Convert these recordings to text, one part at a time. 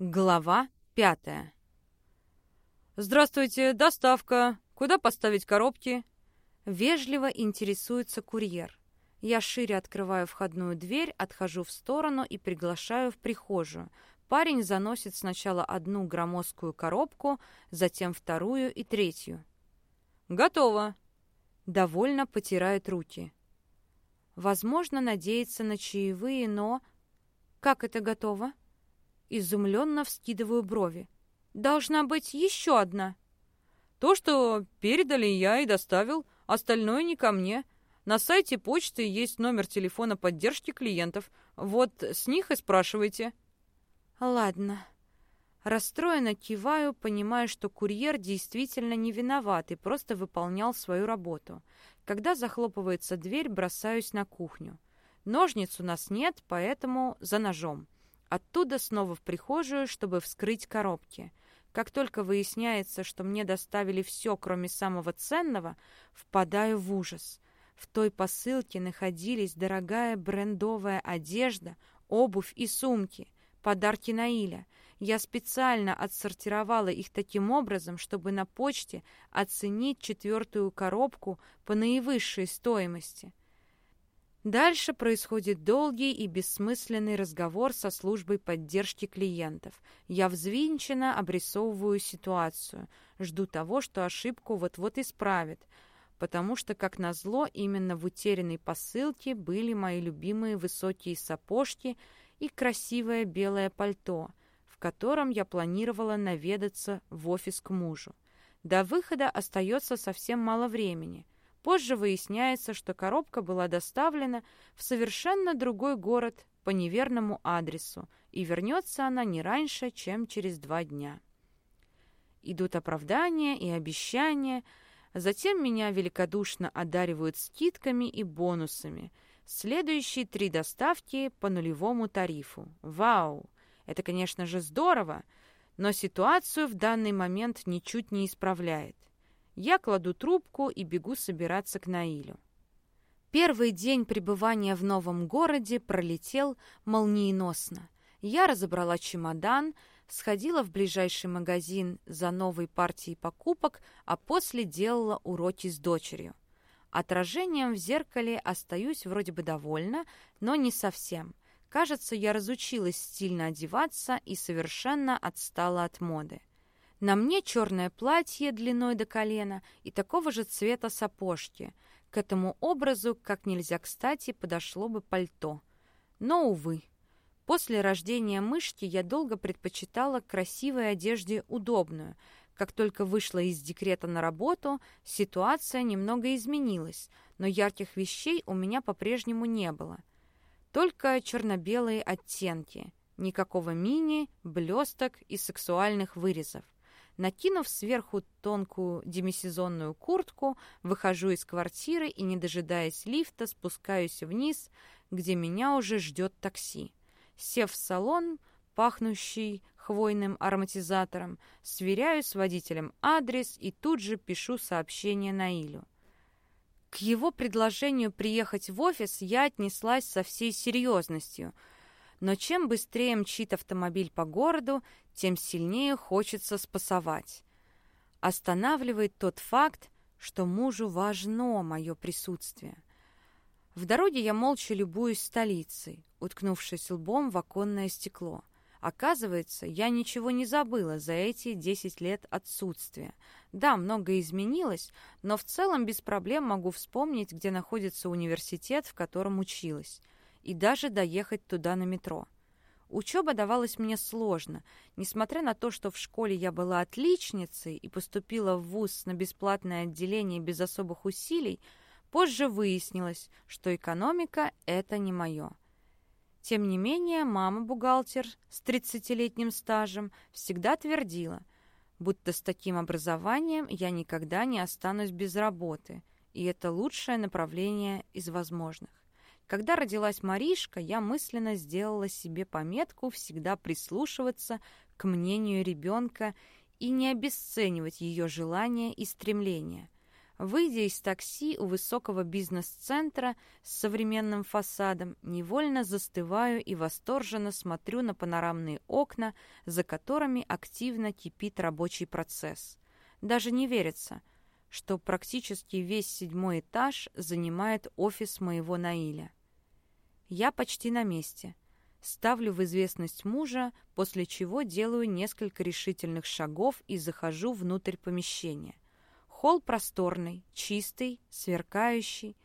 Глава пятая. «Здравствуйте, доставка. Куда поставить коробки?» Вежливо интересуется курьер. Я шире открываю входную дверь, отхожу в сторону и приглашаю в прихожую. Парень заносит сначала одну громоздкую коробку, затем вторую и третью. «Готово!» Довольно потирает руки. Возможно, надеяться на чаевые, но... Как это готово? Изумленно вскидываю брови. Должна быть еще одна. То, что передали, я и доставил. Остальное не ко мне. На сайте почты есть номер телефона поддержки клиентов. Вот с них и спрашивайте. Ладно. Расстроенно киваю, понимая, что курьер действительно не виноват и просто выполнял свою работу. Когда захлопывается дверь, бросаюсь на кухню. Ножниц у нас нет, поэтому за ножом. Оттуда снова в прихожую, чтобы вскрыть коробки. Как только выясняется, что мне доставили все, кроме самого ценного, впадаю в ужас. В той посылке находились дорогая брендовая одежда, обувь и сумки, подарки Наиля. Я специально отсортировала их таким образом, чтобы на почте оценить четвертую коробку по наивысшей стоимости. Дальше происходит долгий и бессмысленный разговор со службой поддержки клиентов. Я взвинченно обрисовываю ситуацию, жду того, что ошибку вот-вот исправят, потому что, как назло, именно в утерянной посылке были мои любимые высокие сапожки и красивое белое пальто, в котором я планировала наведаться в офис к мужу. До выхода остается совсем мало времени — Позже выясняется, что коробка была доставлена в совершенно другой город по неверному адресу, и вернется она не раньше, чем через два дня. Идут оправдания и обещания, затем меня великодушно одаривают скидками и бонусами. Следующие три доставки по нулевому тарифу. Вау! Это, конечно же, здорово, но ситуацию в данный момент ничуть не исправляет. Я кладу трубку и бегу собираться к Наилю. Первый день пребывания в новом городе пролетел молниеносно. Я разобрала чемодан, сходила в ближайший магазин за новой партией покупок, а после делала уроки с дочерью. Отражением в зеркале остаюсь вроде бы довольна, но не совсем. Кажется, я разучилась стильно одеваться и совершенно отстала от моды. На мне черное платье длиной до колена и такого же цвета сапожки. К этому образу, как нельзя кстати, подошло бы пальто. Но, увы. После рождения мышки я долго предпочитала красивой одежде удобную. Как только вышла из декрета на работу, ситуация немного изменилась, но ярких вещей у меня по-прежнему не было. Только черно-белые оттенки. Никакого мини, блесток и сексуальных вырезов. Накинув сверху тонкую демисезонную куртку, выхожу из квартиры и, не дожидаясь лифта, спускаюсь вниз, где меня уже ждет такси. Сев в салон, пахнущий хвойным ароматизатором, сверяю с водителем адрес и тут же пишу сообщение Наилю. К его предложению приехать в офис я отнеслась со всей серьезностью – но чем быстрее мчит автомобиль по городу, тем сильнее хочется спасовать. Останавливает тот факт, что мужу важно мое присутствие. В дороге я молча любуюсь столицей, уткнувшись лбом в оконное стекло. Оказывается, я ничего не забыла за эти 10 лет отсутствия. Да, многое изменилось, но в целом без проблем могу вспомнить, где находится университет, в котором училась и даже доехать туда на метро. Учеба давалась мне сложно, несмотря на то, что в школе я была отличницей и поступила в ВУЗ на бесплатное отделение без особых усилий, позже выяснилось, что экономика — это не мое. Тем не менее, мама-бухгалтер с 30-летним стажем всегда твердила, будто с таким образованием я никогда не останусь без работы, и это лучшее направление из возможных. Когда родилась Маришка, я мысленно сделала себе пометку всегда прислушиваться к мнению ребенка и не обесценивать ее желания и стремления. Выйдя из такси у высокого бизнес-центра с современным фасадом, невольно застываю и восторженно смотрю на панорамные окна, за которыми активно кипит рабочий процесс. Даже не верится, что практически весь седьмой этаж занимает офис моего Наиля. Я почти на месте. Ставлю в известность мужа, после чего делаю несколько решительных шагов и захожу внутрь помещения – Холл просторный, чистый, сверкающий.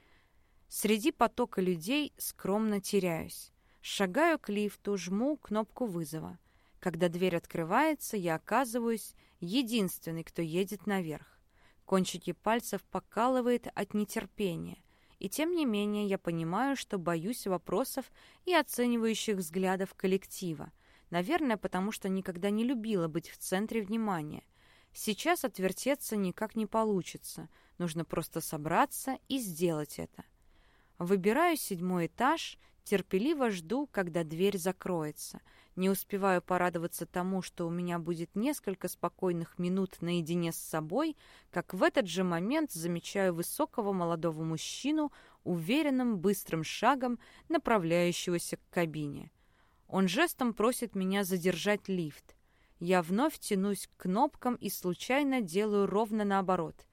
Среди потока людей скромно теряюсь. Шагаю к лифту, жму кнопку вызова. Когда дверь открывается, я оказываюсь единственный, кто едет наверх. Кончики пальцев покалывает от нетерпения. И тем не менее я понимаю, что боюсь вопросов и оценивающих взглядов коллектива. Наверное, потому что никогда не любила быть в центре внимания. Сейчас отвертеться никак не получится. Нужно просто собраться и сделать это. Выбираю седьмой этаж, терпеливо жду, когда дверь закроется. Не успеваю порадоваться тому, что у меня будет несколько спокойных минут наедине с собой, как в этот же момент замечаю высокого молодого мужчину, уверенным быстрым шагом направляющегося к кабине. Он жестом просит меня задержать лифт. Я вновь тянусь к кнопкам и случайно делаю ровно наоборот.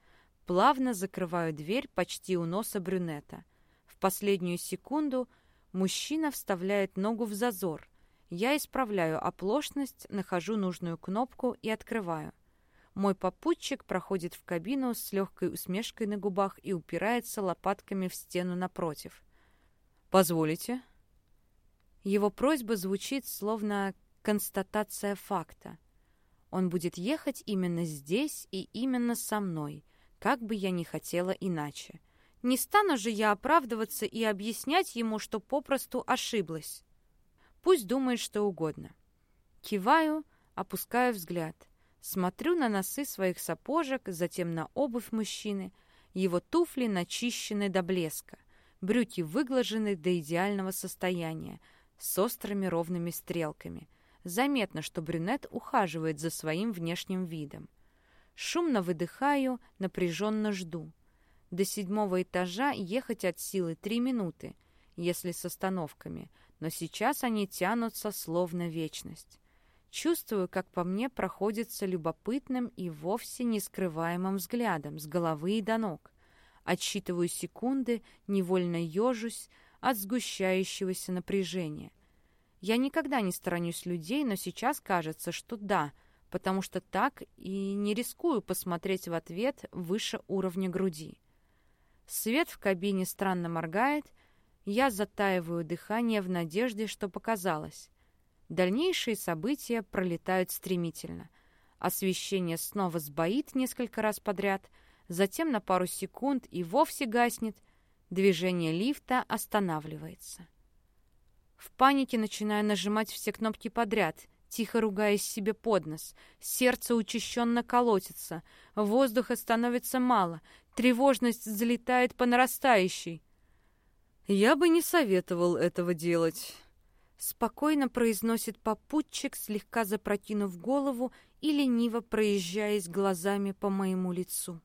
Плавно закрываю дверь почти у носа брюнета. В последнюю секунду мужчина вставляет ногу в зазор. Я исправляю оплошность, нахожу нужную кнопку и открываю. Мой попутчик проходит в кабину с легкой усмешкой на губах и упирается лопатками в стену напротив. «Позволите?» Его просьба звучит словно констатация факта. Он будет ехать именно здесь и именно со мной, как бы я ни хотела иначе. Не стану же я оправдываться и объяснять ему, что попросту ошиблась. Пусть думает что угодно. Киваю, опускаю взгляд. Смотрю на носы своих сапожек, затем на обувь мужчины. Его туфли начищены до блеска. Брюки выглажены до идеального состояния, с острыми ровными стрелками – Заметно, что брюнет ухаживает за своим внешним видом. Шумно выдыхаю, напряженно жду. До седьмого этажа ехать от силы три минуты, если с остановками, но сейчас они тянутся словно вечность. Чувствую, как по мне проходится любопытным и вовсе не скрываемым взглядом с головы и до ног. Отсчитываю секунды, невольно ежусь от сгущающегося напряжения. Я никогда не сторонюсь людей, но сейчас кажется, что да, потому что так и не рискую посмотреть в ответ выше уровня груди. Свет в кабине странно моргает, я затаиваю дыхание в надежде, что показалось. Дальнейшие события пролетают стремительно. Освещение снова сбоит несколько раз подряд, затем на пару секунд и вовсе гаснет, движение лифта останавливается. В панике начинаю нажимать все кнопки подряд, тихо ругаясь себе под нос. Сердце учащенно колотится, воздуха становится мало, тревожность взлетает по нарастающей. «Я бы не советовал этого делать», — спокойно произносит попутчик, слегка запрокинув голову и лениво проезжаясь глазами по моему лицу.